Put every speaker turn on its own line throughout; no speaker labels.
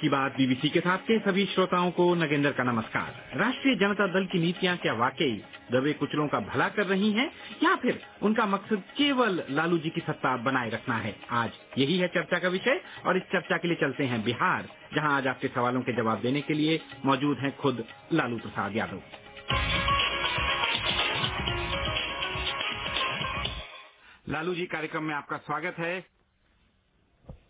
की बात बीबीसी के साथ के सभी श्रोताओं को नगेंद्र का नमस्कार। राष्ट्रीय जनता दल की नीतियाँ क्या वाकई दबे कुचलों का भला कर रही हैं या फिर उनका मकसद केवल लालू जी की सत्ता बनाए रखना है? आज यही है चर्चा का विषय और इस चर्चा के लिए चलते हैं बिहार जहाँ आज आपके सवालों के जवाब देने के लिए मौजूद हैं खुद लालू प्रसाद यादव। लालू जी कार्यक्रम में आपका स्वागत है।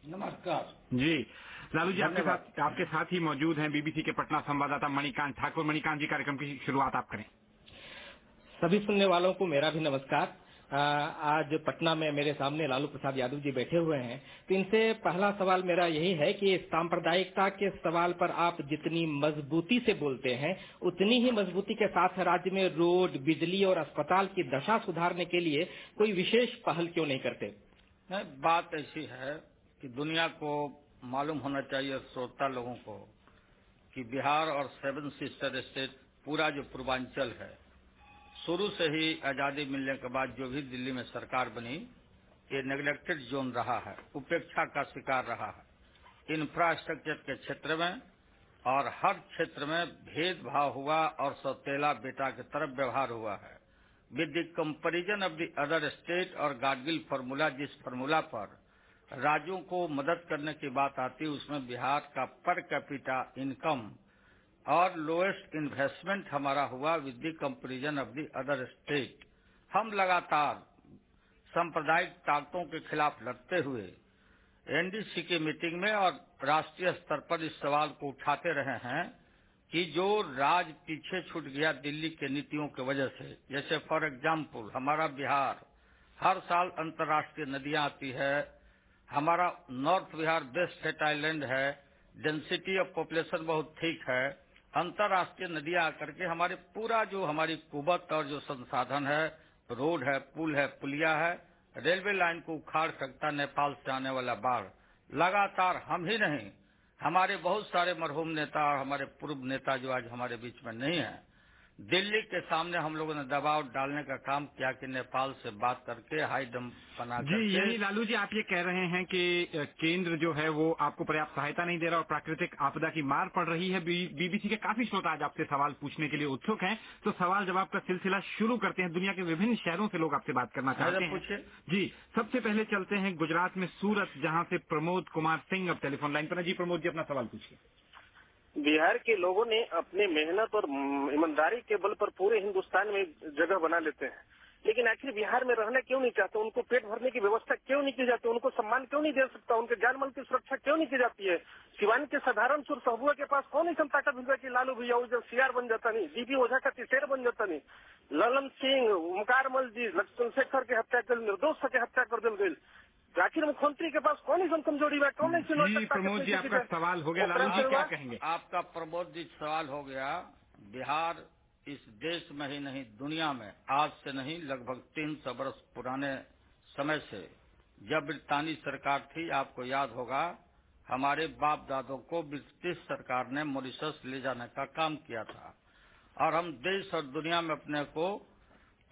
नमस्कार।
जी लालू जी आपके साथ आपके साथ ही मौजूद हैं बीबीसी के पटना संवाददाता मणिकांत ठाकुर। मणिकांत जी कार्यक्रम की शुरुआत आप करें।
सभी सुनने वालों को मेरा भी नमस्कार। आज पटना में मेरे सामने लालू प्रसाद यादव जी बैठे हुए हैं। तो इनसे पहला सवाल मेरा यही है कि सांप्रदायिकता के सवाल पर आप जितनी मजबूती से बोलते हैं उतनी ही मजबूती के साथ राज्य में रोड बिजली और अस्पताल की दशा सुधारने के लिए कोई विशेष पहल क्यों नहीं करते?
नहीं बात ऐसी है कि दुनिया को मालूम होना चाहिए श्रोता लोगों को कि बिहार और सेवन सिस्टर स्टेट पूरा जो पूर्वांचल है, शुरू से ही आज़ादी मिलने के बाद जो भी दिल्ली में सरकार बनी, ये नेग्लेक्टेड जोन रहा है, उपेक्षा का शिकार रहा है। इंफ्रास्ट्रक्चर के क्षेत्र में और हर क्षेत्र में भेदभाव हुआ और सौतेला बेटा की तरफ़ व्यवहार हुआ है। With the comparison of the other state और गाडगिल फार्मूला जिस फार्मूला पर राज्यों को मदद करने की बात आती है उसमें बिहार का पर कैपिटा इनकम और लोएस्ट इन्वेस्टमेंट हमारा हुआ with the comparison of the other state हम लगातार सांप्रदायिक ताकतों के खिलाफ लड़ते हुए एनडीसी की मीटिंग में और राष्ट्रीय स्तर पर इस सवाल को उठाते रहे हैं कि जो राज पीछे छूट गया दिल्ली के नीतियों की वजह से, जैसे फॉर एग्ज़ाम्पल हमारा बिहार हर साल अंतर्राष्ट्रीय नदियाँ आती है हमारा north Bihar, best fate island है। डेंसिटी ऑफ़ पॉपुलेशन बहुत ठीक है। अंतर्राष्ट्रीय नदियाँ आकर के हमारे पूरा जो हमारी कुबत और जो संसाधन है, रोड है, पुल है, पुलिया है, रेलवे लाइन को उखाड़ सकता नेपाल से आने वाला बाढ़। लगातार हम ही नहीं, हमारे बहुत सारे मरहूम नेता और हमारे पूर्व नेता जो आज हमारे बीच में नहीं है दिल्ली के सामने हम लोगों ने दबाव डालने का काम किया कि नेपाल से बात करके हाई डम बना
जी यही लालू जी आप ये कह रहे हैं कि केंद्र जो है वो आपको पर्याप्त सहायता नहीं दे रहा और प्राकृतिक आपदा की मार पड़ रही है। बी, बीबीसी के काफ़ी श्रोता आज आपसे सवाल पूछने के लिए उत्सुक हैं। तो सवाल जवाब का सिलसिला शुरू करते हैं। दुनिया के विभिन्न शहरों से लोग आपसे बात करना चाहते हैं। जी सबसे पहले चलते हैं गुजरात में सूरत जहाँ से प्रमोद कुमार सिंह अब टेलीफोन लाइन पर जी प्रमोद जी अपना सवाल पूछिए।
बिहार के लोगों ने अपने मेहनत और ईमानदारी के बल पर पूरे हिंदुस्तान में जगह बना लेते हैं। लेकिन आखिर बिहार में रहना क्यों नहीं चाहते? उनको पेट भरने की व्यवस्था क्यों नहीं की जाती? उनको सम्मान क्यों नहीं दे सकता? उनके जान माल की सुरक्षा क्यों नहीं की जाती है? सिवान के साधारण सुर सहबुआ के पास कौन ऐसा ताकत मिल की लालू भैया जब सीआर बन जाता नहीं डीपी ओझा का तिसेर बन जाता नहीं। ललन सिंह ओमकार मल जी लक्ष्मण शेखर के हत्या कर निर्दोष के हत्या कर दिल गई। आखिर मुख्यमंत्री के पास कौन ऐसा कमज़ोरी है? कौन ऐसी
प्रमोद जी आपका सवाल हो गया। लालू जी क्या कहेंगे?
आपका प्रमोद जी सवाल हो गया। बिहार इस देश में ही नहीं, दुनिया में, आज से नहीं, लगभग तीन सौ वर्ष पुराने समय से। जब ब्रितानी सरकार थी, आपको याद होगा, हमारे बाप दादों को ब्रिटिश सरकार ने मॉरिशस ले जाने का काम किया था। और हम देश और दुनिया में अपने को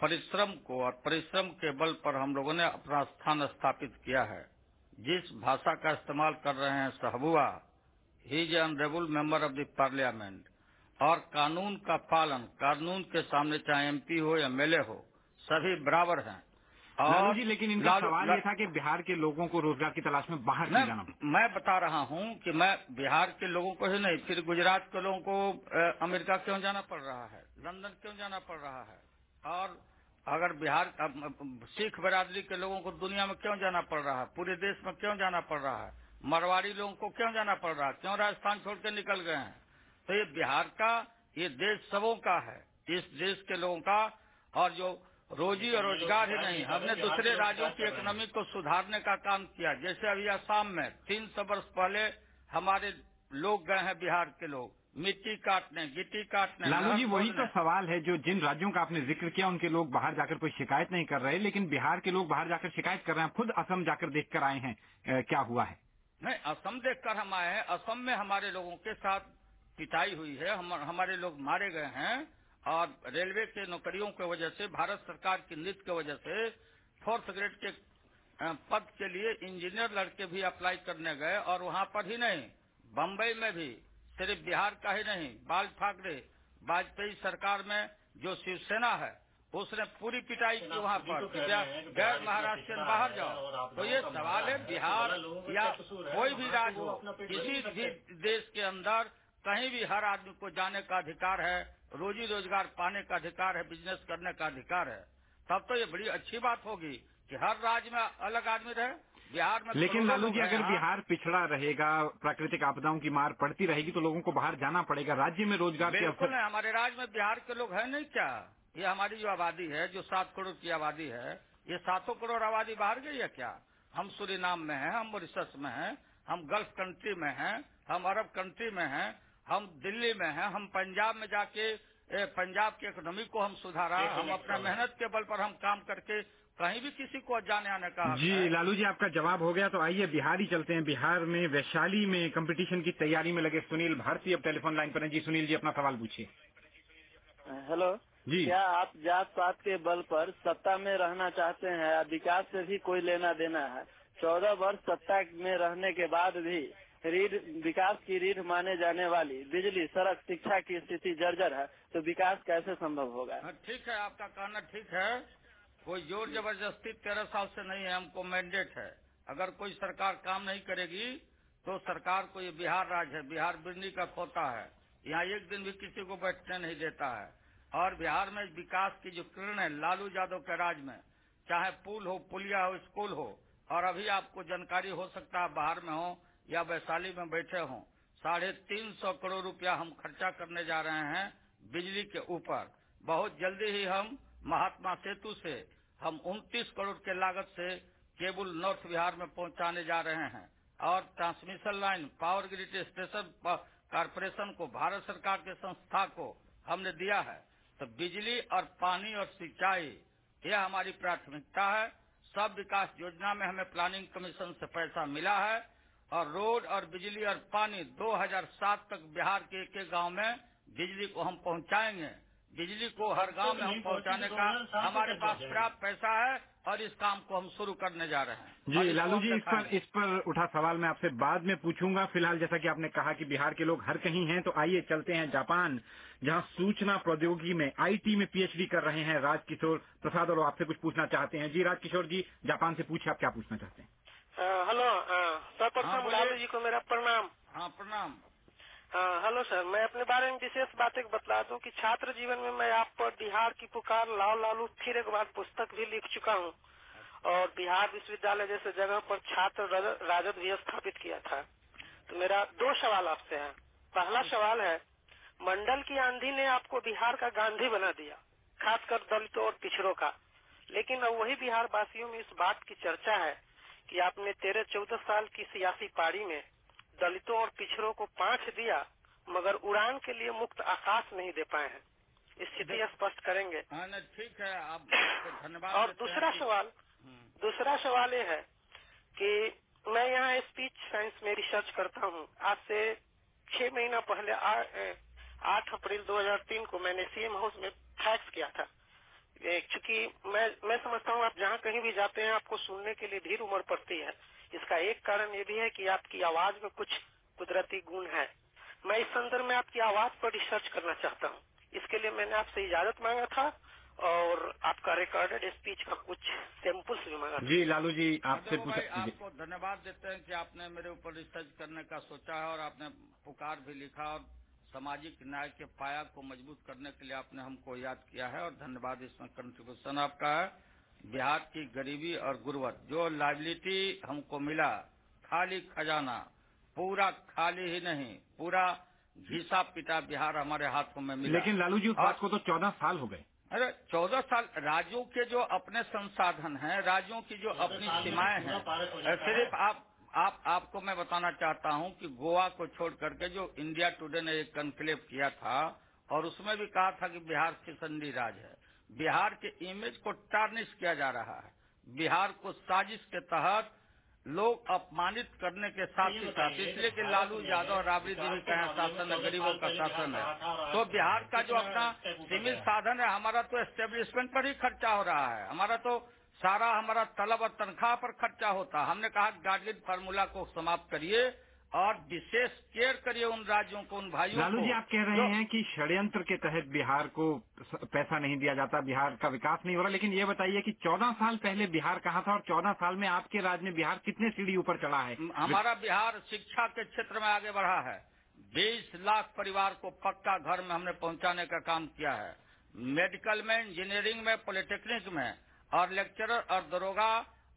परिश्रम को और परिश्रम के बल पर हम लोगों ने अपना स्थान स्थापित किया है। जिस भाषा का इस्तेमाल कर रहे हैं, सहबुआ he is honourable member of the parliament और कानून का पालन कानून के सामने चाहे एमपी हो एमएलए हो सभी बराबर हैं।
और जी लेकिन इनका सवाल ये था कि बिहार के लोगों को रोज़गार की तलाश में बाहर नहीं जाना
मैं बता रहा हूँ कि मैं बिहार के लोगों को ही नहीं फिर गुजरात के लोगों को अमेरिका क्यों जाना पड़ रहा है? लंदन क्यों जाना पड़ रहा है? और अगर बिहार सिख बरादरी के लोगों को दुनिया में क्यों जाना पड़ रहा है? पूरे देश में क्यों जाना पड़ रहा है? मरवाड़ी लोगों को क्यों जाना पड़ रहा है? क्यों राजस्थान छोड़ के निकल गए हैं? तो ये बिहार का ये देश सबों का है इस देश के लोगों का। और जो रोजी और रोज़गार ही नहीं हमने दूसरे राज्यों की इकोनॉमी को सुधारने का काम किया। जैसे अभी असम में तीन सौ वर्ष पहले हमारे लोग गए हैं बिहार के लोग मिट्टी काटने गिट्टी काटने
लालू जी वही तो सवाल है जो जिन राज्यों का आपने ज़िक्र किया उनके लोग बाहर जाकर कोई शिकायत नहीं कर रहे लेकिन बिहार के लोग बाहर जाकर शिकायत कर रहे हैं। खुद असम जाकर देख कर आए हैं क्या हुआ है?
नहीं असम देख कर हम आए हैं। असम में हमारे लोगों के साथ पिटाई हुई है हम, हमारे लोग मारे गए हैं और रेलवे के नौकरियों की वजह से भारत सरकार की नीति की वजह से फोर्थ ग्रेड के पद के लिए इंजीनियर लड़के भी अप्लाई करने गए और वहाँ पर ही नहीं बम्बई में भी सिर्फ़ बिहार का ही नहीं बाल ठाकरे वाजपेयी सरकार में जो शिवसेना है उसने पूरी पिटाई की वहाँ पर गैर महाराष्ट्र बाहर जाओ। तो ये सवाल है बिहार या कोई भी राज्य हो किसी भी देश के अंदर कहीं भी हर आदमी को जाने का अधिकार है रोजी रोज़गार पाने का अधिकार है बिज़नेस करने का अधिकार है। तब तो ये बड़ी अच्छी बात होगी कि हर राज्य में अलग आदमी रहे बिहार में
लेकिन लालू जी अगर बिहार पिछड़ा रहेगा प्राकृतिक आपदाओं की मार पड़ती रहेगी तो लोगों को बाहर जाना पड़ेगा। राज्य में रोज़गार के
बिल्कुल नहीं हमारे राज्य में बिहार के लोग हैं नहीं क्या? ये हमारी जो आबादी है जो सात करोड़ की आबादी है ये सातों करोड़ आबादी बाहर गई है क्या? हम सूरीनाम में हैं हम मॉरिशस में हैं हम गल्फ कंट्री में हैं हम अरब कंट्री में हैं हम दिल्ली में हैं हम पंजाब में जाके पंजाब की इकोनॉमी को हम सुधारा हम अपना मेहनत के बल पर हम काम करके कहीं भी किसी को जाने आने का
जी लालू जी आपका जवाब हो गया तो आइए बिहार ही चलते हैं। बिहार में वैशाली में कंपटीशन की तैयारी में लगे सुनील भारती। अब टेलीफोन लाइन पर हैं। जी सुनील जी अपना सवाल पूछिए।
हेलो।
जी।
क्या आप जात पात के बल पर सत्ता में रहना चाहते हैं? या विकास से भी कोई लेना देना है। चौदह वर्ष सत्ता में रहने के बाद भी रीढ़, विकास की रीढ़ माने जाने वाली बिजली, सड़क, शिक्षा की स्थिति जर्जर है तो विकास कैसे संभव होगा?
ठीक है, आपका कहना ठीक है। कोई ज़ोर ज़बरदस्ती तेरह साल से नहीं है, हमको मैंडेट है। अगर कोई सरकार काम नहीं करेगी तो सरकार को ये बिहार राज्य है, बिहार बिजली का खोता है। यहाँ एक दिन भी किसी को बैठने नहीं देता है। और बिहार में विकास की जो किरण है, लालू यादव के राज में, चाहे पुल हो, पुलिया हो, स्कूल हो, और अभी आपको जानकारी हो सकता है बाहर में हो या वैशाली में बैठे हों, साढ़े तीन सौ करोड़ रुपया हम खर्चा करने जा रहे हैं बिजली के ऊपर। बहुत जल्दी ही हम महात्मा सेतु से, हम 29 करोड़ के लागत से केबल नॉर्थ बिहार में पहुँचाने जा रहे हैं। और transmission line, power grid station corporation को, भारत सरकार के संस्था को हमने दिया है। तो बिजली और पानी और सिंचाई, यह हमारी प्राथमिकता है। सब विकास योजना में हमें प्लानिंग कमीशन से पैसा मिला है। और रोड और बिजली और पानी 2007 तक बिहार के एक एक गाँव में बिजली को हम पहुंचाएँगे। बिजली को हर गाँव में हम पहुँचाने का हमारे पास प्राप्त पैसा है और इस काम को हम शुरू करने जा रहे हैं।
जी लालू जी इस पर इस पर उठा सवाल मैं आपसे बाद में पूछूँगा। फ़िलहाल जैसा कि आपने कहा कि बिहार के लोग हर कहीं हैं तो आइए चलते हैं जापान जहाँ सूचना प्रौद्योगिकी में आईटी में पीएचडी कर रहे हैं राजकिशोर प्रसाद और आपसे कुछ पूछना चाहते हैं। जी राजकिशोर जी जापान से पूछे आप क्या पूछना चाहते हैं?
हेलो सर्वप्रथम लालू जी को मेरा प्रणाम।
हाँ प्रणाम।
हाँ हेलो सर मैं अपने बारे में विशेष बात बतला दूँ कि छात्र जीवन में मैं आप पर बिहार की पुकार लाल लालू फिर एक बार पुस्तक भी लिख चुका हूँ। और बिहार विश्वविद्यालय जैसे जगह पर छात्र राजद भी स्थापित किया था। तो मेरा दो सवाल आपसे है। पहला सवाल है मंडल की आंधी ने आपको बिहार का गांधी बना दिया खासकर दलितों और पिछड़ों का। लेकिन अब वही बिहार वासियों में इस बात की चर्चा है कि आपने तेरह चौदह साल की सियासी पारी में दलितों और पिछड़ों को पाँच दिया मगर उड़ान के लिए मुक्त आकाश नहीं दे पाए हैं। स्थिति स्पष्ट करेंगे।
ठीक है आप धन्यवाद
और दूसरा सवाल दूसरा सवाल ये है कि मैं यहाँ स्पीच साइंस में रिसर्च करता हूँ। आज से छह महीना पहले आठ अप्रैल 2003 को मैंने सीएम हाउस में फैक्स किया था। चूँकि मैं मैं समझता हूँ आप जहाँ कहीं भी जाते हैं आपको सुनने के लिए धीर उम्र पड़ती है। इसका एक कारण ये भी है कि आपकी आवाज़ में कुछ कुदरती गुण है। मैं इस संदर्भ में आपकी आवाज़ पर रिसर्च करना चाहता हूँ। इसके लिए मैंने आपसे इजाज़त मांगा था और आपका रिकॉर्डेड स्पीच का कुछ सैंपल्स भी मांगा
जी लालू जी आपसे पूछा
आपको धन्यवाद देते हैं कि आपने मेरे ऊपर रिसर्च करने का सोचा है और आपने पुकार भी लिखा और सामाजिक न्याय के पाया को मज़बूत करने के लिए आपने हमको याद किया है और धन्यवाद इसमें कंट्रीब्यूशन आपका है। बिहार की गरीबी और गुर्बत जो लाइबिलिटी हमको मिला खाली खजाना पूरा खाली ही नहीं पूरा घिसा पिटा बिहार हमारे हाथों में मिला।
लेकिन लालू जी उस बात को तो चौदह साल हो गए।
अरे चौदह साल राज्यों के जो अपने संसाधन हैं राज्यों की जो अपनी सीमाएँ हैं सिर्फ़ आप आप आपको मैं बताना चाहता हूँ कि गोवा को छोड़ करके जो इंडिया टुडे ने एक कन्क्लेव किया था और उसमें भी कहा था कि बिहार फिसंडी राज है। बिहार के इमेज को टार्निश किया जा रहा है। बिहार को साजिश के तहत लोग अपमानित करने के साथ ही साथ इसलिए कि लालू यादव राबड़ी देवी का यहाँ शासन है गरीबों का शासन है। तो बिहार का जो अपना सीमित साधन है हमारा तो एस्टेब्लिशमेंट पर ही खर्चा हो रहा है। हमारा तो सारा हमारा तलब और तनख्वाह पर खर्चा होता। हमने कहा गार्जियन फार्मूला को समाप्त करिए और विशेष केयर करिए उन राज्यों को उन भाइयों
लालू जी आप कह रहे हैं कि षड्यंत्र के तहत बिहार को पैसा नहीं दिया जाता बिहार का विकास नहीं हो रहा लेकिन ये बताइए कि 14 साल पहले बिहार कहाँ था और 14 साल में आपके राज्य में बिहार कितने सीढ़ी ऊपर चढ़ा है?
हमारा बिहार शिक्षा के क्षेत्र में आगे बढ़ा है। बीस लाख परिवार को पक्का घर में हमने पहुँचाने का काम किया है। मेडिकल में इंजीनियरिंग में पॉलिटेक्निक में और लेक्चरर और दरोगा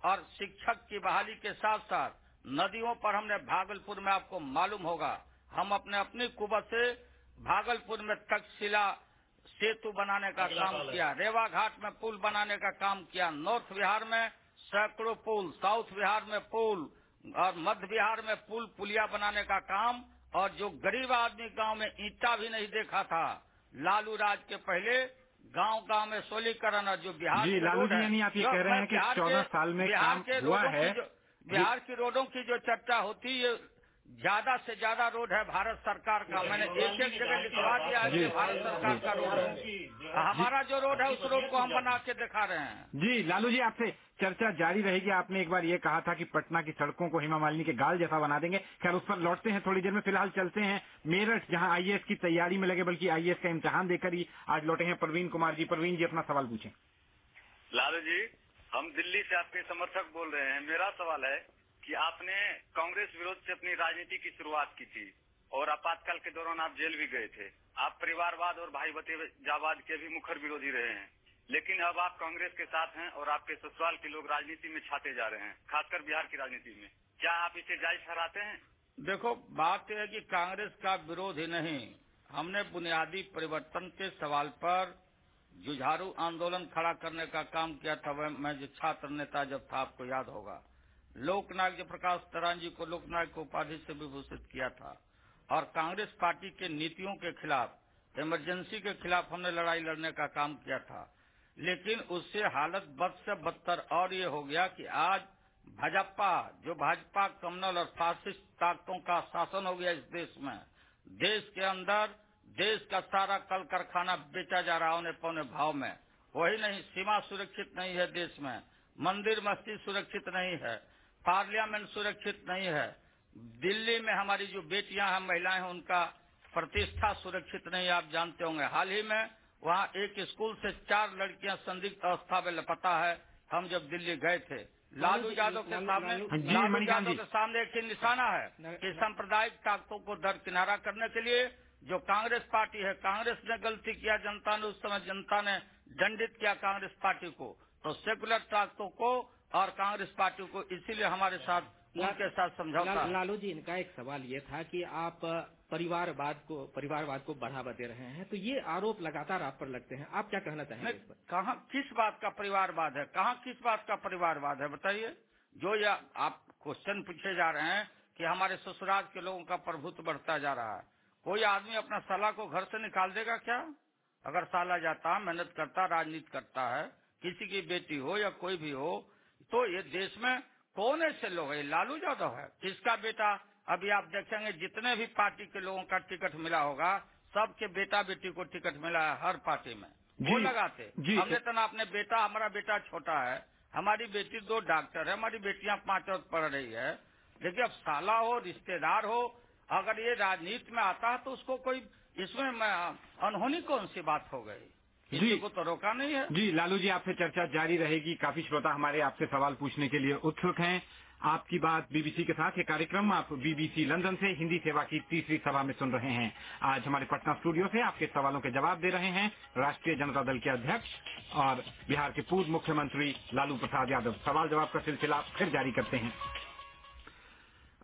और शिक्षक की बहाली के साथ साथ नदियों पर हमने भागलपुर में आपको मालूम होगा। हम अपने अपनी कुबत से भागलपुर में तक्षशिला सेतु बनाने का काम किया रेवा घाट में पुल बनाने का काम किया नॉर्थ बिहार में सैकड़ों पुल साउथ बिहार में पुल और मध्य बिहार में पुल पुलिया बनाने का काम और जो गरीब आदमी गाँव में ईंटा भी नहीं देखा था लालू राज के पहले गाँव गाँव में सोलीकरण और जो बिहार
जी, लालू जी, यानी आप ये कह रहे हैं कि
चौदह के-
14 साल में काम
के
हुआ है।
बिहार की रोडों की जो चर्चा होती है ज़्यादा से ज़्यादा रोड है भारत सरकार का। मैंने एक एक जगह लिखवा दिया है भारत सरकार का रोड है। हमारा जो रोड है उस रोड को हम बना के दिखा रहे हैं।
जी लालू जी आपसे चर्चा जारी रहेगी। आपने एक बार ये कहा था कि पटना की सड़कों को हेमा मालिनी के गाल जैसा बना देंगे। खैर उस पर लौटते हैं थोड़ी देर में फ़िलहाल चलते हैं। मेरठ जहाँ आईएएस की तैयारी में लगे बल्कि आईएएस का इम्तिहान देकर ही आज लौटे हैं प्रवीण कुमार जी। प्रवीण जी अपना सवाल पूछें।
लालू जी हम दिल्ली से आपके समर्थक बोल रहे हैं। मेरा सवाल है कि आपने कांग्रेस विरोध से अपनी राजनीति की शुरुआत की थी और आपातकाल के दौरान आप जेल भी गए थे। आप परिवारवाद और भाई भतीजावाद के भी मुखर विरोधी रहे हैं। लेकिन अब आप कांग्रेस के साथ हैं और आपके ससुराल के लोग राजनीति में छाते जा रहे हैं, खासकर बिहार की राजनीति में। क्या आप इसे जायज़ ठहराते हैं?
देखो, बात यह है कि कांग्रेस का विरोध ही नहीं। हमने बुनियादी परिवर्तन के सवाल पर जुझारू आंदोलन खड़ा करने का काम किया था। मैं जो छात्र नेता जब था, आपको याद होगा। लोकनायक जयप्रकाश तरान जी को लोकनायक उपाधि से विभूषित किया था और कांग्रेस पार्टी के नीतियों के खिलाफ, इमरजेंसी के खिलाफ हमने लड़ाई लड़ने का काम किया था। लेकिन उससे हालत बद से बदतर और ये हो गया कि आज भाजपा, जो भाजपा कम्युनल और फासिस्ट ताकतों का शासन हो गया इस देश में, देश के अंदर देश का सारा कल कारखाना बेचा जा रहा उन्हें पौने भाव में। वही नहीं, सीमा सुरक्षित नहीं है देश में, मंदिर मस्जिद सुरक्षित नहीं है। पार्लियामेंट सुरक्षित नहीं है। दिल्ली में हमारी जो बेटियाँ हैं महिलाएँ हैं उनका प्रतिष्ठा सुरक्षित नहीं है, आप जानते होंगे। हाल ही में वहाँ एक स्कूल से चार लड़कियाँ संदिग्ध अवस्था में लपता है। हम जब दिल्ली गए थे लालू यादव के सामने
लालू-
हाँ जी,
लालू
मणिकांत
यादव के सामने एक ही निशाना है कि सांप्रदायिक ताकतों को दरकिनारा करने के लिए जो कांग्रेस पार्टी है कांग्रेस ने गलती किया जनता ने उस समय जनता ने दंडित किया कांग्रेस पार्टी को। तो सेकुलर ताकतों को और कांग्रेस पार्टी को इसीलिए हमारे साथ उनके साथ समझौता।
ला- लालू जी इनका एक सवाल ये था कि आप परिवारवाद को परिवारवाद को बढ़ावा दे रहे हैं तो ये आरोप लगातार आप पर लगते हैं। आप क्या कहना चाहेंगे
कहाँ किस बात का परिवारवाद है? कहाँ किस बात का परिवारवाद है बताइए। जो ये आप क्वेश्चन पूछे जा रहे हैं कि हमारे ससुराल के लोगों का प्रभुत्व बढ़ता जा रहा है कोई आदमी अपना साला को घर से निकाल देगा क्या? अगर साला जाता मेहनत करता राजनीति करता है किसी की बेटी हो या कोई भी हो तो ये देश में कौन ऐसे लोग है? लालू यादव है। किसका बेटा? अभी आप देखेंगे जितने भी पार्टी के लोगों का टिकट मिला होगा सबके बेटा बेटी को टिकट मिला है हर पार्टी में। वो लगाते। हमने तो ना अपने बेटा हमारा बेटा छोटा है। हमारी बेटी दो डॉक्टर है हमारी बेटियाँ पाँच और पढ़ रही है। लेकिन अब साला हो रिश्तेदार हो अगर ये राजनीति में आता है तो उसको कोई इसमें अनहोनी कौन सी बात हो गई?
जी।
को तो रोका नहीं है।
जी लालू जी आपसे चर्चा जारी रहेगी। काफ़ी श्रोता हमारे आपसे सवाल पूछने के लिए उत्सुक हैं। आपकी बात बीबीसी के साथ ये कार्यक्रम। आप बीबीसी लंदन से हिंदी सेवा की तीसरी सभा में सुन रहे हैं। आज हमारे पटना स्टूडियो से आपके सवालों के जवाब दे रहे हैं राष्ट्रीय जनता दल के अध्यक्ष और बिहार के पूर्व मुख्यमंत्री लालू प्रसाद यादव। सवाल जवाब का सिलसिला फिर जारी करते हैं।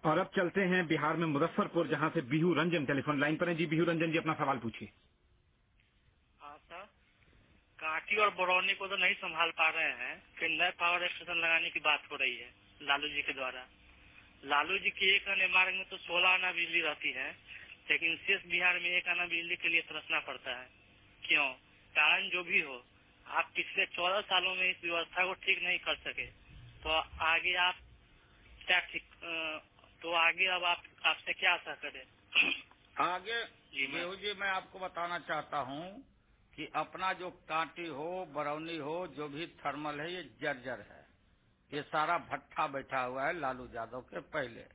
और अब चलते हैं बिहार में मुजफ्फरपुर जहाँ से बिहू रंजन टेलीफोन लाइन पर हैं। जी बिहू रंजन जी अपना सवाल पूछिए।
कांटी और बरौनी को तो नहीं संभाल पा रहे हैं फिर नए पावर स्टेशन लगाने की बात हो रही है लालू जी के द्वारा। लालू जी की एक आने मार्ग में तो सोलह आना बिजली रहती है लेकिन शेष बिहार में एक आना बिजली के लिए तरसना पड़ता है। क्यों? कारण जो भी हो आप पिछले चौदह सालों में इस व्यवस्था को ठीक नहीं कर सके। तो आगे आप क्या ठीक तो आगे अब आप आपसे क्या आशा करें?
आगे
जी, मैं-
जी मैं आपको बताना चाहता हूँ कि अपना जो कांटी हो, बरौनी हो, जो भी थर्मल है, ये जर्जर है। ये सारा भट्ठा बैठा हुआ है लालू यादव के पहले।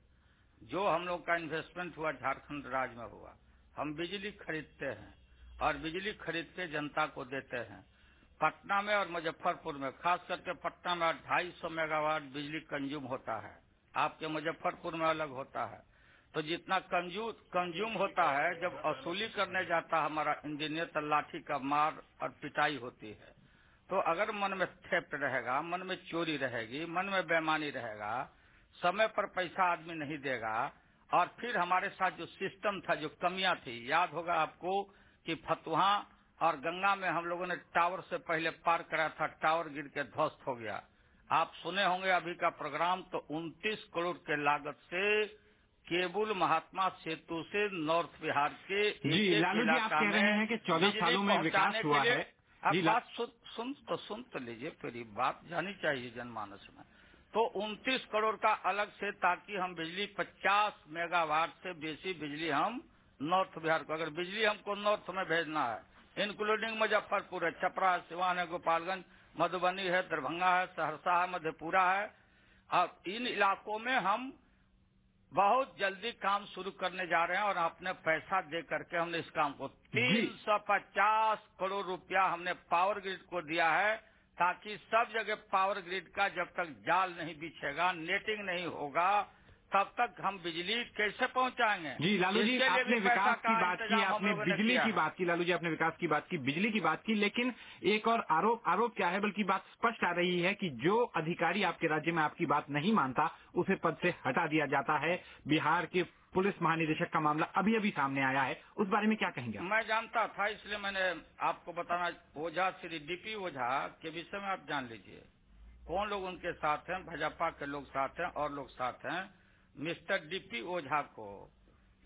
जो हम लोग का इन्वेस्टमेंट हुआ झारखंड राज्य में हुआ, हम बिजली खरीदते हैं और बिजली खरीद के जनता को देते हैं। पटना में और मुजफ्फरपुर में, खास करके पटना में ढाई सौ मेगावाट बिजली कंज्यूम होता है। आपके मुजफ्फरपुर में अलग होता है। तो जितना कंज्यूम होता है, जब वसूली करने जाता है हमारा इंजीनियर तो लाठी का मार और पिटाई होती है। तो अगर मन में थेप्ट रहेगा, मन में चोरी रहेगी, मन में बेमानी रहेगा, समय पर पैसा आदमी नहीं देगा, और फिर हमारे साथ जो सिस्टम था, जो कमियाँ थी, याद होगा आपको कि फतुहा और गंगा में हम लोगों ने टावर से पहले पार कराया था टावर गिर के ध्वस्त हो गया। आप सुने होंगे अभी का प्रोग्राम तो 29 करोड़ के लागत से केबुल महात्मा सेतु से नॉर्थ बिहार के
जी लालू जी आप कह रहे हैं कि चौदह सालों में विकास हुआ है।
अब बात सुन, सुन तो सुन तो लीजिए फिर बात जानी चाहिए जनमानस में। तो 29 करोड़ का अलग से ताकि हम बिजली 50 मेगावाट से बेसी बिजली हम नॉर्थ बिहार को अगर बिजली हमको नॉर्थ में भेजना है इंक्लूडिंग मुजफ्फरपुर है छपरा है सिवान है गोपालगंज मधुबनी है दरभंगा है सहरसा है मधेपुरा है अब इन इलाकों में हम बहुत जल्दी काम शुरू करने जा रहे हैं और अपने पैसा दे करके हमने इस काम को तीन सौ पचास करोड़ रुपया हमने पावर ग्रिड को दिया है ताकि सब जगह पावर ग्रिड का जब तक जाल नहीं बिछेगा नेटिंग नहीं होगा तब तक हम बिजली कैसे पहुंचाएँगे?
जी लालू जी आपने विकास की बात की आपने बिजली की बात की लालू जी आपने विकास की बात की बिजली की बात की लेकिन एक और आरोप आरोप क्या है बल्कि बात स्पष्ट आ रही है कि जो अधिकारी आपके राज्य में आपकी बात नहीं मानता उसे पद से हटा दिया जाता है। बिहार के पुलिस महानिदेशक का मामला अभी अभी सामने आया है। उस बारे में क्या कहेंगे
मैं जानता था इसलिए मैंने आपको बताना ओझा श्री डीपी ओझा के विषय में आप जान लीजिए। कौन लोग उनके साथ हैं? भाजपा के लोग साथ हैं और लोग साथ हैं। मिस्टर डीपी ओझा को,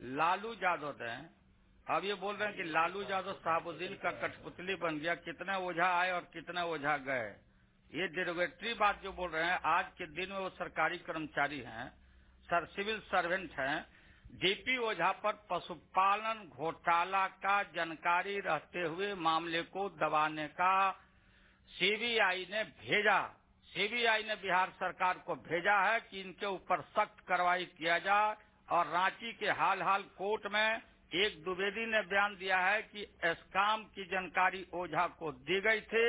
लालू यादव दें अब ये बोल रहे हैं कि लालू यादव साहबुद्दीन का कठपुतली बन गया, कितने ओझा आए और कितने ओझा गए। ये डेरोगेटरी बात जो बोल रहे हैं, आज के दिन में वो सरकारी कर्मचारी हैं, सर, सिविल सर्वेंट हैं। डीपी ओझा पर पशुपालन घोटाला का जानकारी रहते हुए मामले को दबाने का सीबीआई ने भेजा। सीबीआई ने बिहार सरकार को भेजा है कि इनके ऊपर सख्त कार्रवाई किया जाए और रांची के हाल हाल कोर्ट में एक द्विवेदी ने बयान दिया है कि एस्काम की जानकारी ओझा को दी गई थी।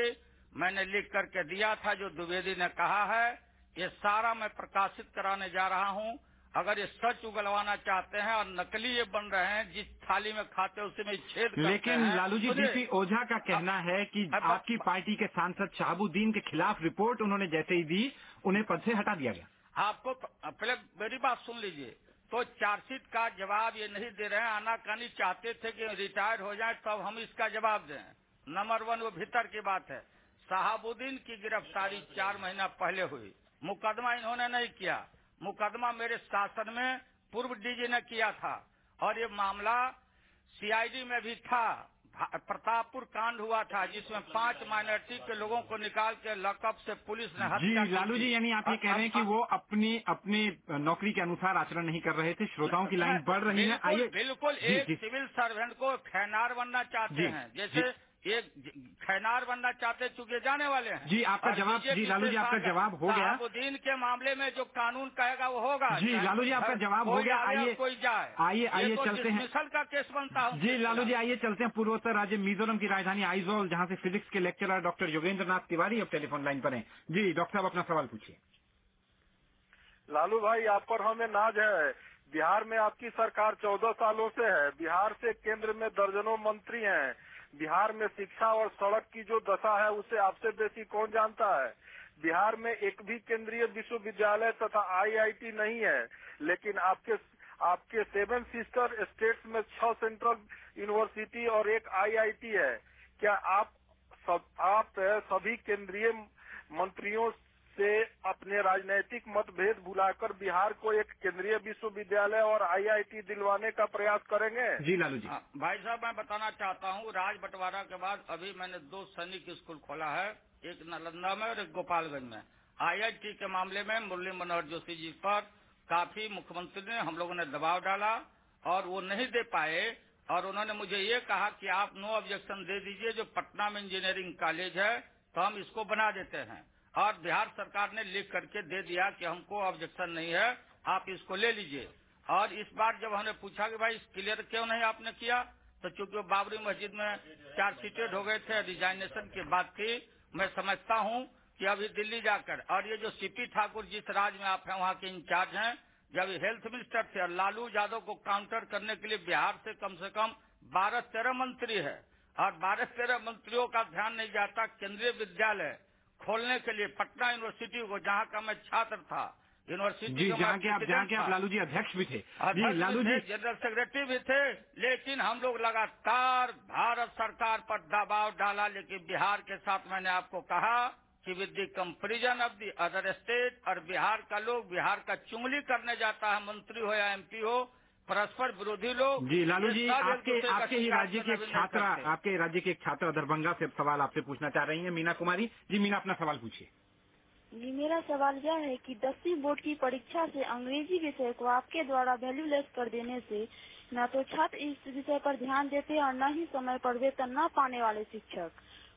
मैंने लिख करके दिया था जो द्विवेदी ने कहा है। ये सारा मैं प्रकाशित कराने जा रहा हूँ। अगर ये सच उगलवाना चाहते हैं और नकली ये बन रहे हैं जिस थाली में खाते हैं उसी में छेद
लेकिन लालू जी डीपी ओझा का कहना है कि आपकी पार्टी के सांसद शहाबुद्दीन के खिलाफ रिपोर्ट उन्होंने जैसे ही दी उन्हें पद से हटा दिया गया।
आपको तो- पहले मेरी बात सुन लीजिए। तो चार्जशीट का जवाब ये नहीं दे रहे हैं आनाकानी चाहते थे कि रिटायर हो जाए तब हम इसका जवाब दें। नंबर वन वो भीतर की बात है। शहाबुद्दीन की गिरफ्तारी चार महीना पहले हुई। मुकदमा इन्होंने नहीं किया। मुकदमा मेरे शासन में पूर्व डीजी ने किया था। और ये मामला सीआईडी में भी था। प्रतापपुर कांड हुआ था जिसमें पाँच माइनॉरिटी के लोगों को निकाल के लॉकअप से पुलिस ने
जी
हत्या की
लालू जी यानी आप ये कह रहे हैं कि वो अपनी अपनी नौकरी के अनुसार आचरण नहीं कर रहे थे श्रोताओं की लाइन बढ़ रही है। आइए।
बिल्कुल एक सिविल सर्वेंट को खैनार बनना चाहते हैं। जैसे एक खैनार बनना चाहते चुके जाने वाले हैं।
जी, आपका जवाब- जी, लालू जी, आपका जवाब हो गया।
शहाबुद्दीन के मामले में जो कानून कहेगा वो होगा।
जी, लालू जी, आपका जवाब हो गया। आइए-
कोई जाए
आइए- आइए
तो
चलते हैं।
dismissal का केस बनता है
जी लालू जी आइए चलते हैं पूर्वोत्तर राज्य मिजोरम की राजधानी आइजोल जहाँ से फिजिक्स के लेक्चरर डॉक्टर योगेंद्र नाथ तिवारी अब टेलीफोन लाइन पर हैं। जी डॉक्टर साहब अपना सवाल पूछिए।
लालू भाई आप पर हमें नाज है। बिहार में आपकी सरकार चौदह सालों से है। बिहार से केंद्र में दर्जनों मंत्री हैं। बिहार में शिक्षा और सड़क की जो दशा है, उसे आपसे बेसी कौन जानता है? बिहार में एक भी केंद्रीय विश्वविद्यालय तथा आईआईटी नहीं है, लेकिन आपके आपके सेवन सिस्टर स्टेट्स में छह सेंट्रल यूनिवर्सिटी और एक आईआईटी है। क्या आप सब, आप, सभी केंद्रीय मंत्रियों से अपने राजनीतिक मतभेद भुलाकर बिहार को एक केंद्रीय विश्वविद्यालय और आईआईटी दिलवाने का प्रयास करेंगे।
जी लालू जी।
हाँ, भाई साहब मैं बताना चाहता हूँ राज बंटवारा के बाद अभी मैंने दो सैनिक स्कूल खोला है एक नालंदा में और एक गोपालगंज में। आईआईटी के मामले में मुरली मनोहर जोशी जी पर काफ़ी मुख्यमंत्री ने हम लोगों ने दबाव डाला और वो नहीं दे पाए और उन्होंने मुझे ये कहा कि आप नो ऑब्जेक्शन दे दीजिए जो पटना में इंजीनियरिंग कॉलेज है तो हम इसको बना देते हैं। और बिहार सरकार ने लिख करके दे दिया कि हमको ऑब्जेक्शन नहीं है, आप इसको ले लीजिए। और इस बार जब हमने पूछा कि भाई, क्लियर क्यों नहीं आपने किया? तो चूँकि बाबरी मस्जिद में चार सीटेड हो गए थे, रिजाइनेशन की बात थी, मैं समझता हूँ कि अभी दिल्ली जाकर, और ये जो सीपी ठाकुर जिस राज्य में आप हैं, वहाँ के इंचार्ज हैं, जब हेल्थ मिनिस्टर थे, और लालू यादव को काउंटर करने के लिए बिहार से कम से कम बारह तेरह मंत्री है। और बारह तेरह मंत्रियों का ध्यान नहीं जाता, केंद्रीय विद्यालय खोलने के लिए पटना यूनिवर्सिटी को जहाँ का मैं छात्र था यूनिवर्सिटी
जी जहाँ के आप जहाँ के आप लालू जी अध्यक्ष भी थे। जी लालू जी
जनरल सेक्रेटरी भी थे लेकिन हम लोग लगातार भारत सरकार पर दबाव डाला लेकिन बिहार के साथ मैंने आपको कहा कि with the comparison of the other state और बिहार का लोग बिहार का चुंगली करने जाता है मंत्री हो या एमपी हो परस्पर विरोधी लोग
जी लालू जी आपके आपके ही राज्य की एक छात्रा आपके राज्य की एक छात्रा दरभंगा से सवाल आपसे पूछना चाह रही है। मीना कुमारी जी मीना अपना सवाल पूछिए।
जी मेरा सवाल यह है कि दसवीं बोर्ड की परीक्षा से अंग्रेज़ी विषय को आपके द्वारा वैल्यूलेस कर देने से न तो छात्र इस विषय पर ध्यान देते हैं और न ही समय पर वेतन न पाने वाले शिक्षक।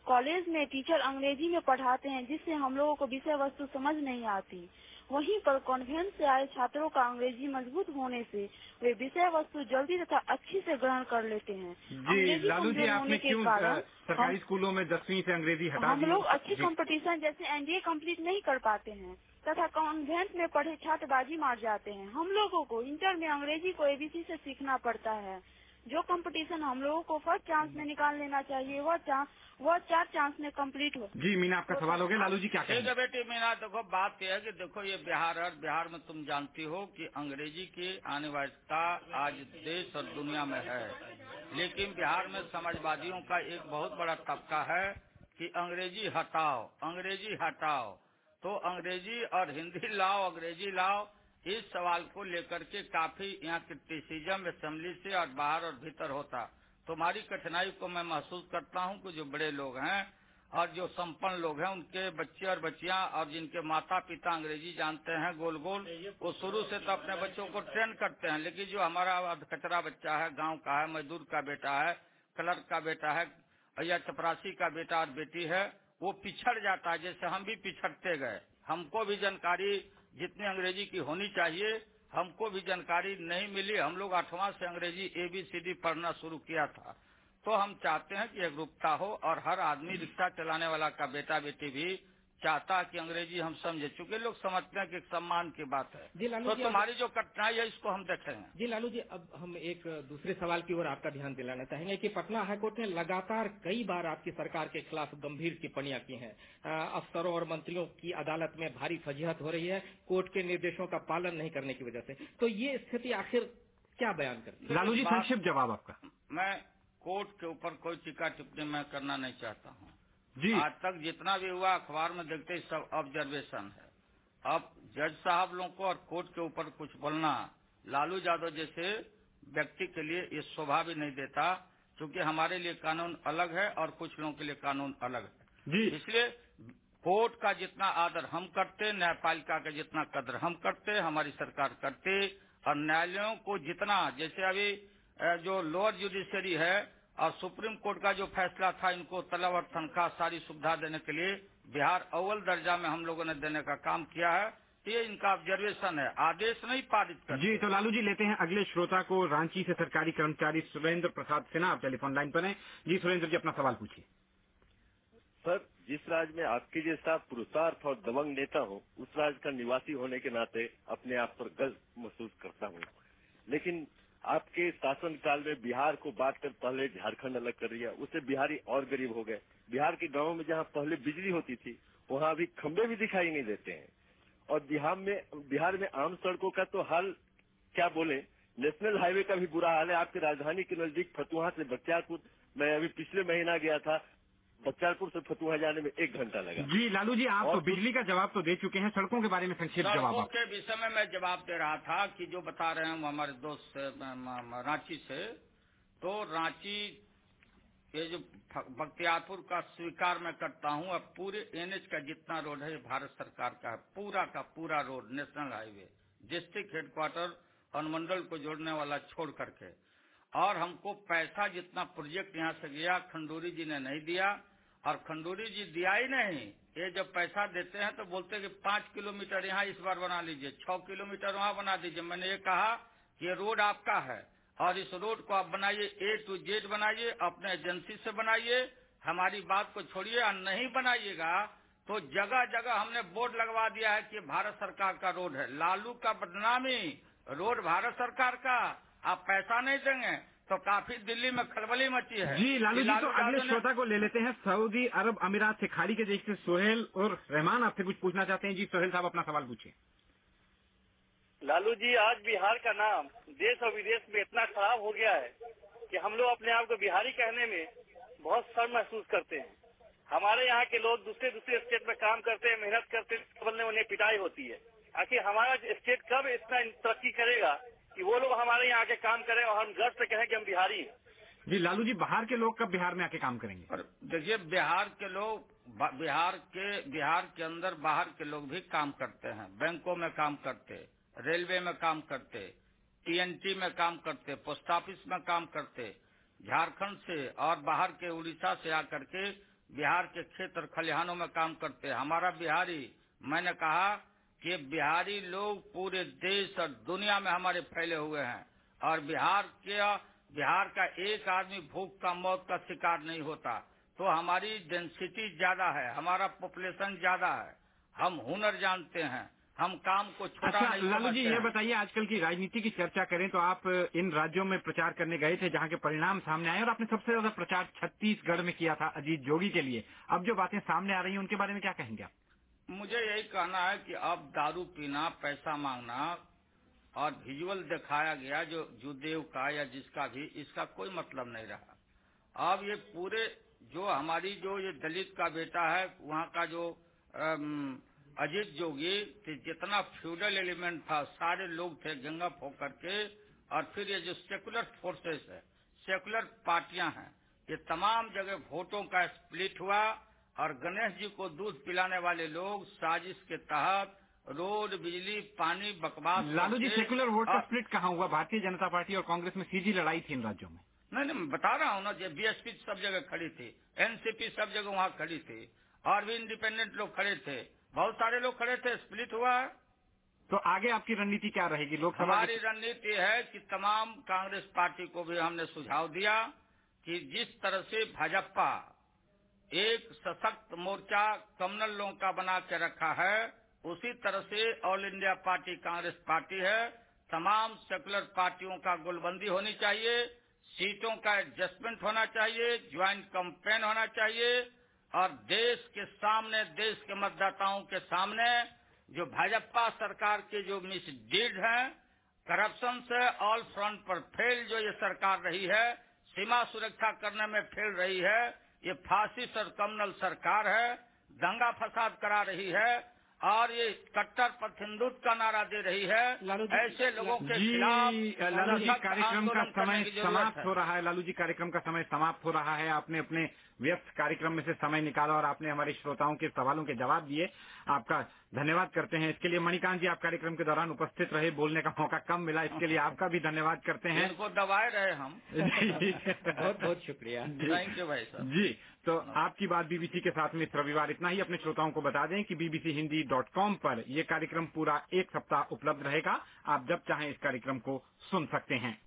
कॉलेज में टीचर अंग्रेज़ी में पढ़ाते हैं जिससे हम लोगों को विषय वस्तु समझ नहीं आती। वहीं पर कॉन्वेंट से आए छात्रों का अंग्रेज़ी मज़बूत होने से वे विषय वस्तु जल्दी तथा अच्छी से ग्रहण कर लेते हैं।
जी लालू जी आपने क्यों सरकारी स्कूलों में दसवीं से अंग्रेज़ी हटा
हम लोग अच्छी। कंपटीशन जैसे एनडीए कंप्लीट नहीं कर पाते हैं तथा कॉन्वेंट में पढ़े छात्र बाजी मार जाते हैं। हम लोगों को इंटर में अंग्रेज़ी को एबीसी से सीखना पड़ता है। जो कंपटीशन हम लोगों को फ़र्स्ट चांस में निकाल लेना चाहिए वह चांस वह चार चांस में कंप्लीट हो।
जी मीना आपका तो सवाल हो गया? लालू जी क्या
ठीक है?
कहेंगे
बेटी मीना देखो बात यह है कि देखो ये बिहार है और बिहार में तुम जानती हो कि अंग्रेज़ी की अनिवार्यता आज देश और दुनिया में है। लेकिन बिहार में समाजवादियों का एक बहुत बड़ा तबका है कि अंग्रेज़ी हटाओ अंग्रेज़ी हटाओ। तो अंग्रेज़ी और हिंदी लाओ अंग्रेज़ी लाओ इस सवाल को लेकर के काफ़ी यहाँ क्रिटिसिज्म असेंबली से और बाहर और भीतर होता। तुम्हारी कठिनाई को मैं महसूस करता हूँ कि जो बड़े लोग हैं और जो संपन्न लोग हैं, उनके बच्चे और बच्चियाँ और जिनके माता पिता अंग्रेज़ी जानते हैं गोल गोल वो शुरू से तो अपने बच्चों को ट्रेन करते हैं। लेकिन जो हमारा कचरा बच्चा है, गाँव का है, मजदूर का बेटा है क्लर्क का बेटा है या चपरासी का बेटा और बेटी है, वो पिछड़ जाता है, जैसे हम भी पिछड़ते गए। हमको भी जानकारी जितनी अंग्रेज़ी की होनी चाहिए, हमको भी जानकारी नहीं मिली। हम लोग आठवां से अंग्रेज़ी एबीसीडी पढ़ना शुरू किया था। तो हम चाहते हैं कि एकरूपता हो और हर आदमी रिक्शा चलाने वाला का बेटा बेटी भी चाहता कि अंग्रेज़ी हम समझे चूँकि लोग समझते हैं कि एक सम्मान की बात है।
जी, लालू
तो
जी,
तुम्हारी जो कठिनाई है इसको हम देखेंगे
जी लालू जी अब हम एक दूसरे सवाल की ओर आपका ध्यान दिलाना चाहेंगे कि पटना हाईकोर्ट ने लगातार कई बार आपकी सरकार के खिलाफ गंभीर टिप्पणियाँ की हैं। अफसरों और मंत्रियों की अदालत में भारी फजीहत हो रही है कोर्ट के निर्देशों का पालन नहीं करने की वजह से। तो ये स्थिति आखिर क्या बयान करती है?
लालू जी संक्षिप्त जवाब आपका।
मैं कोर्ट के ऊपर कोई टीका टिप्पणी मैं करना नहीं चाहता हूँ।
जी।
आज तक जितना भी हुआ अखबार में देखते ही सब ऑब्जर्वेशन है। अब जज साहब लोगों को और कोर्ट के ऊपर कुछ बोलना लालू यादव जैसे व्यक्ति के लिए ये शोभा भी नहीं देता क्योंकि हमारे लिए कानून अलग है और कुछ लोगों के लिए कानून अलग है।
जी।
इसलिए कोर्ट का जितना आदर हम करते न्यायपालिका का जितना कदर हम करते हमारी सरकार करते और न्यायालयों को जितना जैसे अभी जो लोअर जुडिशरी है और सुप्रीम कोर्ट का जो फैसला था इनको तलब और तनख्वाह सारी सुविधा देने के लिए बिहार अव्वल दर्जा में हम लोगों ने देने का काम किया है। ये इनका ऑब्जर्वेशन है। आदेश नहीं पारित कर
जी तो लालू जी लेते हैं अगले श्रोता को रांची से सरकारी कर्मचारी सुरेंद्र प्रसाद सिन्हा आप टेलीफोन लाइन पर हैं। जी सुरेंद्र जी अपना सवाल पूछिए।
सर जिस राज्य में आपके जैसा पुरुषार्थ और दबंग नेता हो उस राज्य का निवासी होने के नाते अपने आप पर गर्व महसूस करता हूँ। लेकिन आपके शासन काल में बिहार को बांट कर पहले झारखंड अलग कर दिया उससे बिहारी और गरीब हो गए। बिहार के गाँवों में जहाँ पहले बिजली होती थी, वहाँ अभी खंबे भी दिखाई नहीं देते हैं। और बिहार में बिहार में आम सड़कों का तो हाल क्या बोले? नेशनल हाईवे का भी बुरा हाल है। आपकी राजधानी के नज़दीक फतुहा से बख्तियारपुर, मैं अभी पिछले महीना गया था। बख्तियारपुर से फतुहा जाने में एक घंटा लगा।
जी लालू जी आप
और
बिजली का जवाब तो दे चुके हैं सड़कों के बारे में संक्षिप्त जवाब
सड़कों के विषय में मैं जवाब दे रहा था कि जो बता रहे हैं वो हमारे दोस्त रांची से। तो रांची ये जो बख्तियारपुर का स्वीकार मैं करता हूँ अब पूरे एनएच का जितना रोड है ये भारत सरकार का है। पूरा का पूरा road national highway district headquarter अनुमंडल को जोड़ने वाला छोड़ करके। और हमको पैसा जितना प्रोजेक्ट यहाँ से गया खंडूरी जी ने नहीं दिया और खंडूरी जी दिया ही नहीं, ये जब पैसा देते हैं तो बोलते हैं कि पाँच किलोमीटर यहाँ इस बार बना लीजिए, छह किलोमीटर वहाँ बना दीजिए। मैंने ये कहा कि ये रोड आपका है और इस रोड को आप बनाइए ए टू जेड बनाइए, अपने एजेंसी से बनाइए, हमारी बात को छोड़िए और नहीं बनाइएगा तो जगह जगह हमने बोर्ड लगवा दिया है कि भारत सरकार का रोड है। लालू का बदनामी, रोड भारत सरकार का। आप पैसा नहीं देंगे तो काफ़ी दिल्ली में खलबली मची है।
जी लालू जी तो अगले श्रोता को ले लेते हैं सऊदी अरब अमीरात से खाड़ी के देश से सोहेल और रहमान। आपसे कुछ पूछना चाहते हैं। जी सोहेल साहब अपना सवाल पूछिए।
लालू जी आज बिहार का नाम देश और विदेश में इतना खराब हो गया है कि हम लोग अपने आप को बिहारी कहने में बहुत शर्म महसूस करते हैं। हमारे यहाँ के लोग दूसरे दूसरे स्टेट में काम करते हैं मेहनत करते हैं बदले उन्हें पिटाई होती है। आखिर हमारा स्टेट कब इतना तरक्की करेगा? कि वो लोग हमारे यहाँ आके काम करें और हम गर्व से कहें कि हम बिहारी हैं।
जी लालू जी बाहर के लोग कब बिहार में आके काम करेंगे?
और देखिए बिहार के लोग बिहार के बिहार के अंदर बाहर के लोग भी काम करते हैं। बैंकों में काम करते रेलवे में काम करते टीएनटी में काम करते पोस्ट ऑफ़िस में काम करते झारखंड से और बाहर के उड़ीसा से आकर के बिहार के क्षेत्र खलिहानों में काम करते। हमारा बिहारी मैंने कहा कि बिहारी लोग पूरे देश और दुनिया में हमारे फैले हुए हैं। और बिहार के बिहार का एक आदमी भूख का मौत का शिकार नहीं होता। तो हमारी डेंसिटी ज़्यादा है हमारा पॉपुलेशन ज़्यादा है। हम हुनर जानते हैं हम काम को छोटा
अच्छा
नहीं
लालू जी ये बताइए आजकल की राजनीति की चर्चा करें तो आप इन राज्यों में प्रचार करने गए थे जहाँ के परिणाम सामने आए और आपने सबसे ज़्यादा प्रचार छत्तीसगढ़ में किया था अजीत जोगी के लिए। अब जो बातें सामने आ रही हैं उनके बारे में क्या कहेंगे आप?
मुझे यही कहना है कि अब दारू पीना, पैसा मांगना और विजुअल दिखाया गया जो जुदेव का या जिसका भी, इसका कोई मतलब नहीं रहा। अब ये पूरे जो हमारी जो ये दलित का बेटा है, वहाँ का जो अजीत जोगी जितना फ्यूडल एलिमेंट था, सारे लोग थे गंगा होकर के, और फिर ये जो सेकुलर फोर्सेस है सेकुलर पार्टियाँ हैं, ये तमाम जगह वोटों का स्प्लिट हुआ और गणेश जी को दूध पिलाने वाले लोग साजिश के तहत रोड बिजली पानी बकवास
लालू जी सेकुलर वोट का स्प्लिट कहाँ हुआ? भारतीय जनता पार्टी और कांग्रेस में सीधी लड़ाई थी इन राज्यों में।
नहीं नहीं मैं बता रहा हूँ ना जो बीएसपी सब जगह खड़ी थी एनसीपी सब जगह वहाँ खड़ी थी और भी इंडिपेंडेंट लोग खड़े थे बहुत सारे लोग खड़े थे स्प्लिट हुआ।
तो आगे आपकी रणनीति क्या रहेगी? लोकसभा
हमारी रणनीति है कि तमाम कांग्रेस पार्टी को भी हमने सुझाव दिया कि जिस तरह से भाजपा एक सशक्त मोर्चा कम्युनल लोगों का बना के रखा है। उसी तरह से all India party Congress party है। तमाम सेकुलर पार्टियों का गोलबंदी होनी चाहिए। सीटों का एडजस्टमेंट होना चाहिए। ज्वाइंट कैंपेन होना चाहिए। और देश के सामने, देश के मतदाताओं के सामने जो भाजपा सरकार के जो मिसडीड हैं करप्शन से ऑल फ्रंट पर फेल जो ये सरकार रही है, सीमा सुरक्षा करने में फेल रही है ये फासिस्ट और कमनल सरकार है दंगा फसाद करा रही है और ये कट्टर पथ हिंदुत्व का नारा दे रही है। ऐसे लोगों के खिलाफ
लालू जी कार्यक्रम का समय समाप्त
हो।
रहा है लालू जी कार्यक्रम का समय समाप्त हो रहा है। आपने अपने व्यस्त कार्यक्रम में से समय निकाला और आपने हमारे श्रोताओं के सवालों के जवाब दिए। आपका धन्यवाद करते हैं। इसके लिए मणिकांत जी आप कार्यक्रम के दौरान उपस्थित रहे बोलने का मौका कम मिला। इसके लिए आपका भी धन्यवाद करते हैं।
इनको दबाए रहे हम।
बहुत बहुत शुक्रिया।
थैंक यू भाई साहब।
जी। तो आपकी बात बीबीसी के साथ में इस रविवार इतना ही। अपने श्रोताओं को बता दें कि बीबीसी हिंदी डॉट कॉम पर यह कार्यक्रम पूरा एक सप्ताह उपलब्ध रहेगा। आप जब चाहें इस कार्यक्रम को सुन सकते हैं।